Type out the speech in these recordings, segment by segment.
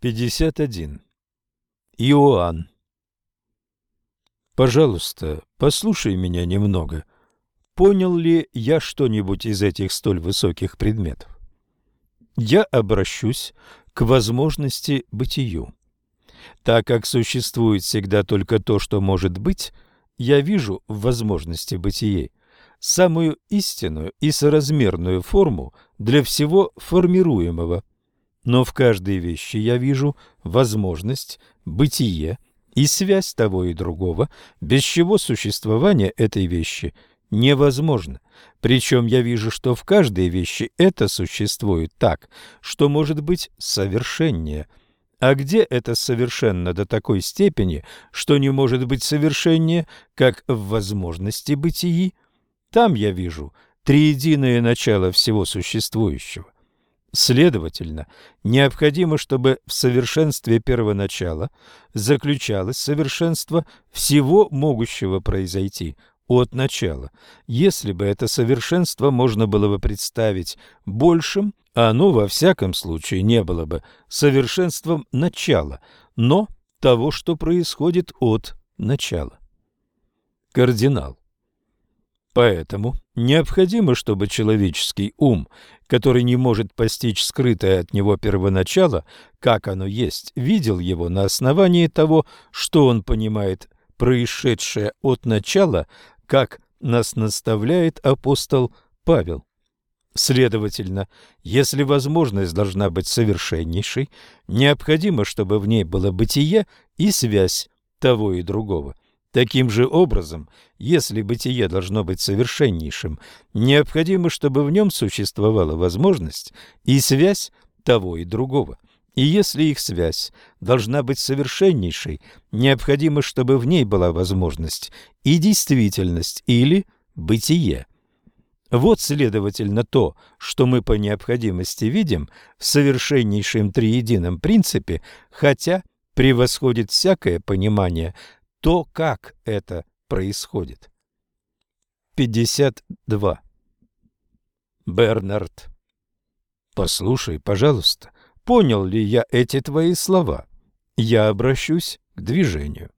51. Иоанн. Пожалуйста, послушай меня немного. Понял ли я что-нибудь из этих столь высоких предметов? Я обращусь к возможности бытию. Так как существует всегда только то, что может быть, я вижу в возможности бытия самую истинную и соразмерную форму для всего формируемого – но в каждой вещи я вижу возможность, бытие и связь того и другого, без чего существование этой вещи невозможно. Причем я вижу, что в каждой вещи это существует так, что может быть совершеннее. А где это совершенно до такой степени, что не может быть совершеннее, как в возможности бытии? Там я вижу триединое начало всего существующего. Следовательно, необходимо, чтобы в совершенстве первоначала заключалось совершенство всего могущего произойти от начала. Если бы это совершенство можно было бы представить большим, оно во всяком случае не было бы совершенством начала, но того, что происходит от начала. Кардинал. Поэтому необходимо, чтобы человеческий ум который не может постичь скрытое от него первоначало, как оно есть, видел его на основании того, что он понимает происшедшее от начала, как нас наставляет апостол Павел. Следовательно, если возможность должна быть совершеннейшей, необходимо, чтобы в ней было бытие и связь того и другого – Таким же образом, если бытие должно быть совершеннейшим, необходимо, чтобы в нем существовала возможность и связь того и другого. И если их связь должна быть совершеннейшей, необходимо, чтобы в ней была возможность и действительность или бытие. Вот, следовательно, то, что мы по необходимости видим в совершеннейшем триедином принципе, хотя превосходит всякое понимание то, как это происходит. 52. Бернард. Послушай, пожалуйста, понял ли я эти твои слова? Я обращусь к движению.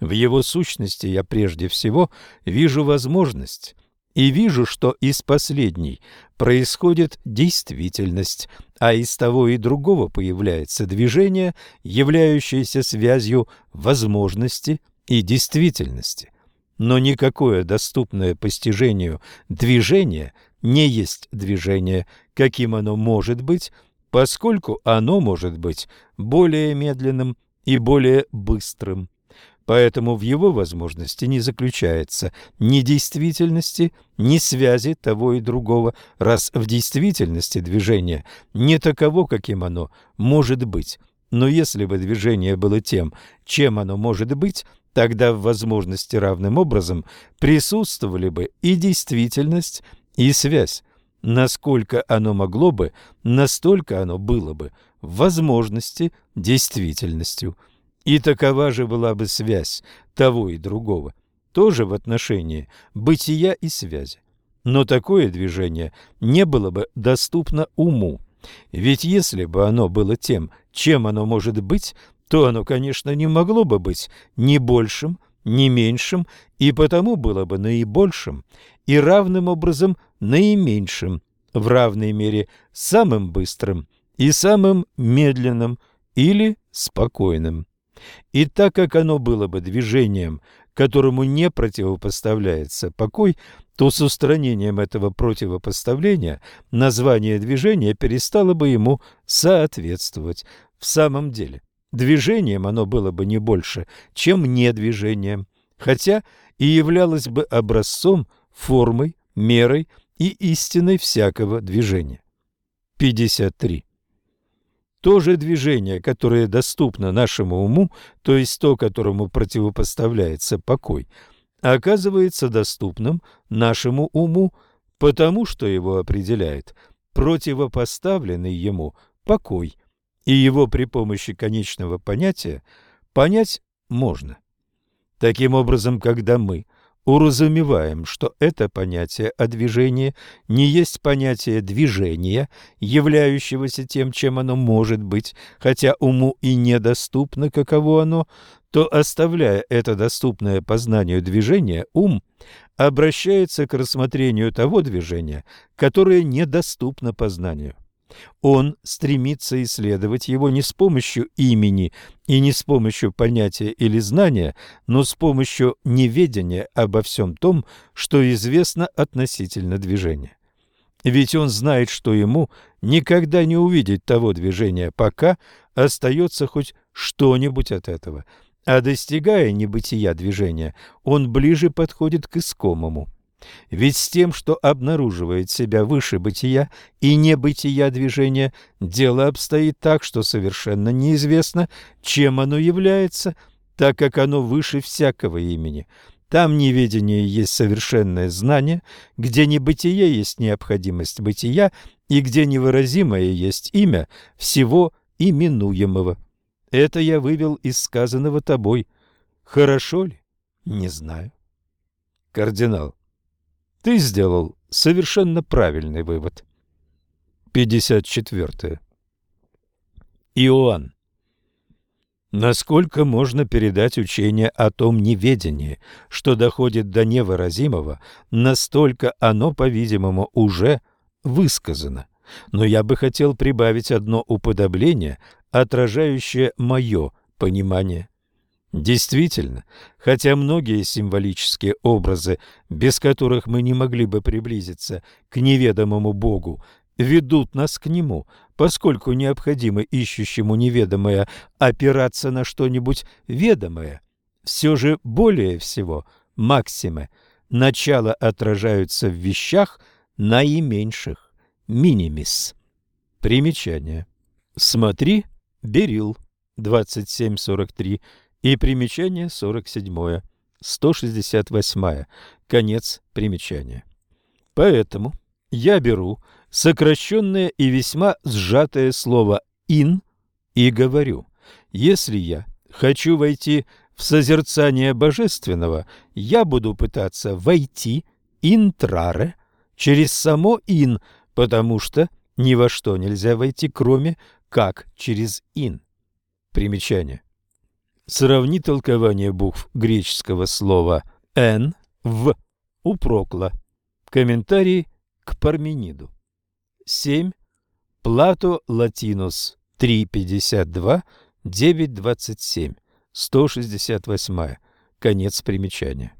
В его сущности я прежде всего вижу возможность, и вижу, что из последней происходит действительность, а из того и другого появляется движение, являющееся связью возможности и действительности. Но никакое доступное постижению движение не есть движение, каким оно может быть, поскольку оно может быть более медленным и более быстрым. Поэтому в его возможности не заключается ни действительности, ни связи того и другого, раз в действительности движение не таково, каким оно может быть. Но если бы движение было тем, чем оно может быть, тогда в возможности равным образом присутствовали бы и действительность, и связь. Насколько оно могло бы, настолько оно было бы в возможности действительностью – и такова же была бы связь того и другого, тоже в отношении бытия и связи. Но такое движение не было бы доступно уму. Ведь если бы оно было тем, чем оно может быть, то оно, конечно, не могло бы быть ни большим, ни меньшим, и потому было бы наибольшим и равным образом наименьшим, в равной мере самым быстрым и самым медленным или спокойным. И так как оно было бы движением, которому не противопоставляется покой, то с устранением этого противопоставления название движения перестало бы ему соответствовать. В самом деле, движением оно было бы не больше, чем недвижением, хотя и являлось бы образцом, формой, мерой и истиной всякого движения. 53. То же движение, которое доступно нашему уму, то есть то, которому противопоставляется покой, оказывается доступным нашему уму, потому что его определяет противопоставленный ему покой, и его при помощи конечного понятия понять можно. Таким образом, когда мы уразумеваем, что это понятие о движении не есть понятие движения, являющегося тем, чем оно может быть, хотя уму и недоступно, каково оно, то, оставляя это доступное познанию движение, ум обращается к рассмотрению того движения, которое недоступно познанию. Он стремится исследовать его не с помощью имени и не с помощью понятия или знания, но с помощью неведения обо всем том, что известно относительно движения. Ведь он знает, что ему никогда не увидеть того движения, пока остается хоть что-нибудь от этого. А достигая небытия движения, он ближе подходит к искомому. Ведь с тем, что обнаруживает себя выше бытия и небытия движения, дело обстоит так, что совершенно неизвестно, чем оно является, так как оно выше всякого имени. Там неведение есть совершенное знание, где небытие есть необходимость бытия и где невыразимое есть имя всего именуемого. Это я вывел из сказанного тобой. Хорошо ли? Не знаю. Кардинал. Ты сделал совершенно правильный вывод. 54. Иоанн. Насколько можно передать учение о том неведении, что доходит до невыразимого, настолько оно, по-видимому, уже высказано. Но я бы хотел прибавить одно уподобление, отражающее мое понимание. Действительно, хотя многие символические образы, без которых мы не могли бы приблизиться к неведомому Богу, ведут нас к Нему, поскольку необходимо ищущему неведомое опираться на что-нибудь ведомое, все же более всего максимы начало отражаются в вещах наименьших, минимис. Примечание. Смотри, Берил, 2743, и примечание 47. 168. Конец примечания. Поэтому я беру сокращенное и весьма сжатое слово «ин» и говорю, если я хочу войти в созерцание божественного, я буду пытаться войти интраре через само «ин», потому что ни во что нельзя войти, кроме как через «ин». Примечание. Сравни толкование букв греческого слова «н» в у Прокла. Комментарий к Пармениду. 7. Плато Латинус 3.52, 9.27, 168. Конец примечания.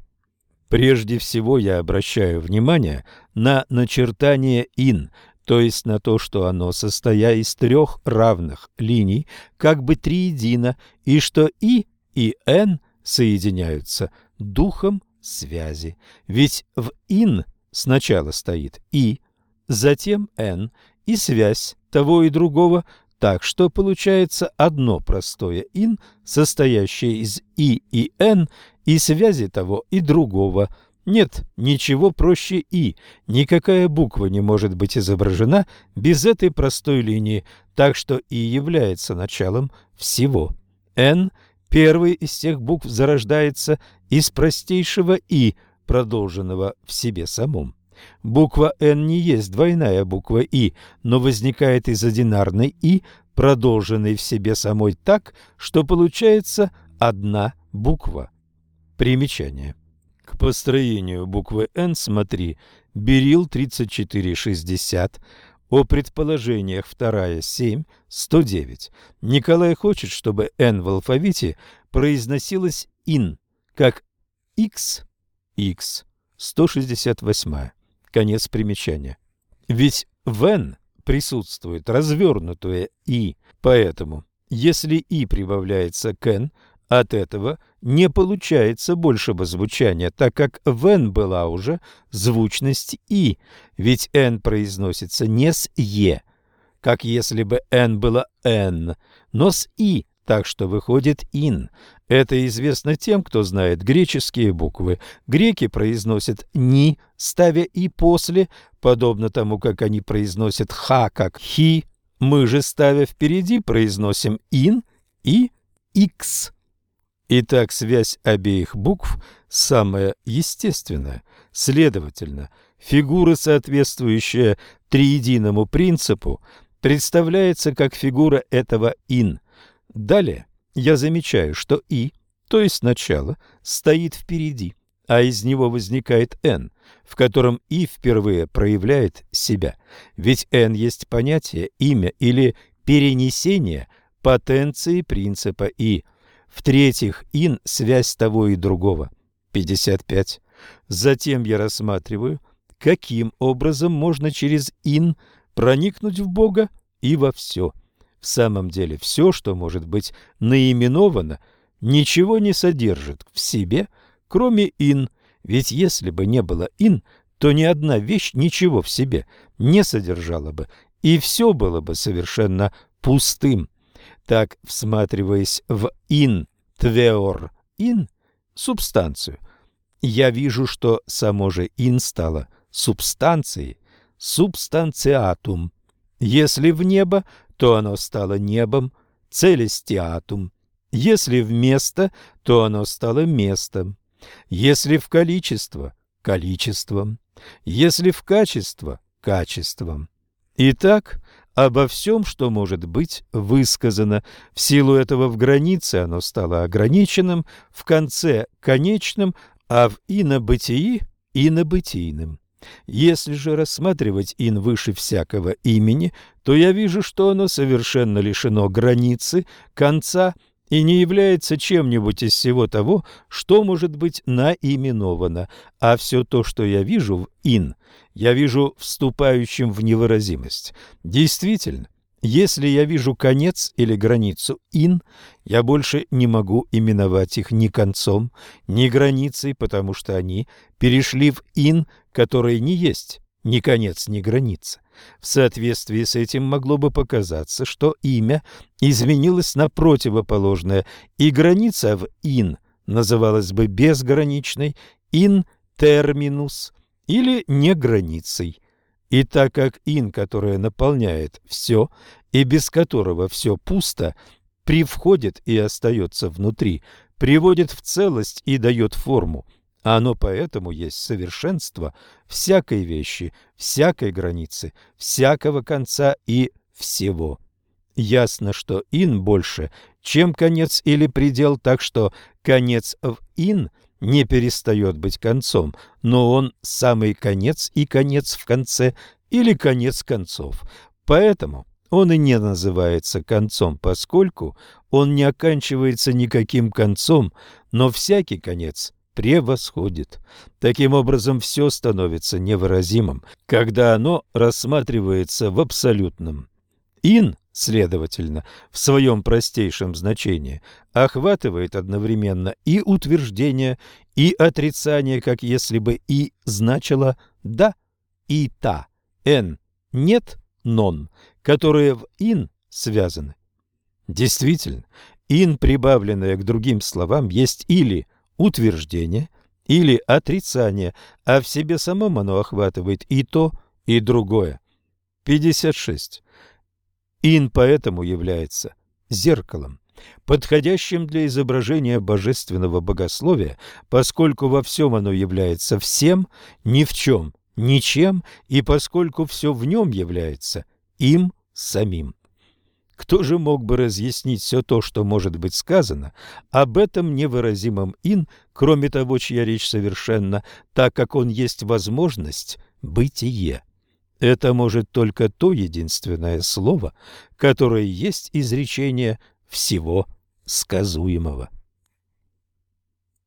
Прежде всего я обращаю внимание на начертание «ин», то есть на то, что оно, состоя из трех равных линий, как бы триедино, и что и и н соединяются духом связи. Ведь в ин сначала стоит и, затем н, и связь того и другого, так что получается одно простое ин, состоящее из и и н, и связи того и другого – нет, ничего проще «и». Никакая буква не может быть изображена без этой простой линии, так что «и» является началом всего. «Н» – первый из всех букв зарождается из простейшего «и», продолженного в себе самом. Буква «Н» не есть двойная буква «и», но возникает из одинарной «и», продолженной в себе самой так, что получается одна буква. Примечание. К построению буквы «Н» смотри Берил 3460, о предположениях 2 7 109. Николай хочет, чтобы «Н» в алфавите произносилось «ин», как «X», «X», 168. Конец примечания. Ведь в «Н» присутствует развернутое «и», поэтому, если «и» прибавляется к «н», от этого не получается большего звучания, так как в «н» была уже звучность «и», ведь «н» произносится не с «е», как если бы «н» было «н», но с «и», так что выходит «ин». Это известно тем, кто знает греческие буквы. Греки произносят «ни», ставя «и» после, подобно тому, как они произносят «ха» как «хи». Мы же, ставя впереди, произносим «ин» и «икс». Итак, связь обеих букв самая естественная. Следовательно, фигура, соответствующая триединому принципу, представляется как фигура этого «ин». Далее я замечаю, что «и», то есть начало, стоит впереди, а из него возникает «н», в котором «и» впервые проявляет себя. Ведь «н» есть понятие, имя или перенесение потенции принципа «и». В-третьих, «ин» – связь того и другого. 55. Затем я рассматриваю, каким образом можно через «ин» проникнуть в Бога и во все. В самом деле, все, что может быть наименовано, ничего не содержит в себе, кроме «ин», ведь если бы не было «ин», то ни одна вещь ничего в себе не содержала бы, и все было бы совершенно пустым. Так, всматриваясь в «ин», «твеор», «ин», субстанцию, я вижу, что само же «ин» стало субстанцией, субстанциатум. Если в небо, то оно стало небом, целестиатум. Если в место, то оно стало местом. Если в количество – количеством. Если в качество – качеством. Итак, обо всем, что может быть высказано. В силу этого в границе оно стало ограниченным, в конце – конечным, а в инобытии – инобытийным. Если же рассматривать ин выше всякого имени, то я вижу, что оно совершенно лишено границы, конца и не является чем-нибудь из всего того, что может быть наименовано, а все то, что я вижу в ин, я вижу вступающим в невыразимость. Действительно, если я вижу конец или границу ин, я больше не могу именовать их ни концом, ни границей, потому что они перешли в ин, который не есть ни конец, ни граница. В соответствии с этим могло бы показаться, что имя изменилось на противоположное, и граница в ин называлась бы безграничной, ин терминус или не границей. И так как ин, которая наполняет все, и без которого все пусто, привходит и остается внутри, приводит в целость и дает форму, оно поэтому есть совершенство всякой вещи, всякой границы, всякого конца и всего. Ясно, что ин больше, чем конец или предел, так что конец в ин – не перестает быть концом, но он самый конец и конец в конце или конец концов. Поэтому он и не называется концом, поскольку он не оканчивается никаким концом, но всякий конец превосходит. Таким образом, все становится невыразимым, когда оно рассматривается в абсолютном. Ин следовательно, в своем простейшем значении, охватывает одновременно и утверждение, и отрицание, как если бы «и» значило «да» и «та», «н» – «нет», «нон», которые в «ин» связаны. Действительно, «ин», прибавленное к другим словам, есть или утверждение, или отрицание, а в себе самом оно охватывает и то, и другое. 56. Ин поэтому является зеркалом, подходящим для изображения божественного богословия, поскольку во всем оно является всем, ни в чем, ничем, и поскольку все в нем является им самим. Кто же мог бы разъяснить все то, что может быть сказано об этом невыразимом ин, кроме того, чья речь совершенна, так как он есть возможность бытие? Это может только то единственное слово, которое есть изречение всего сказуемого.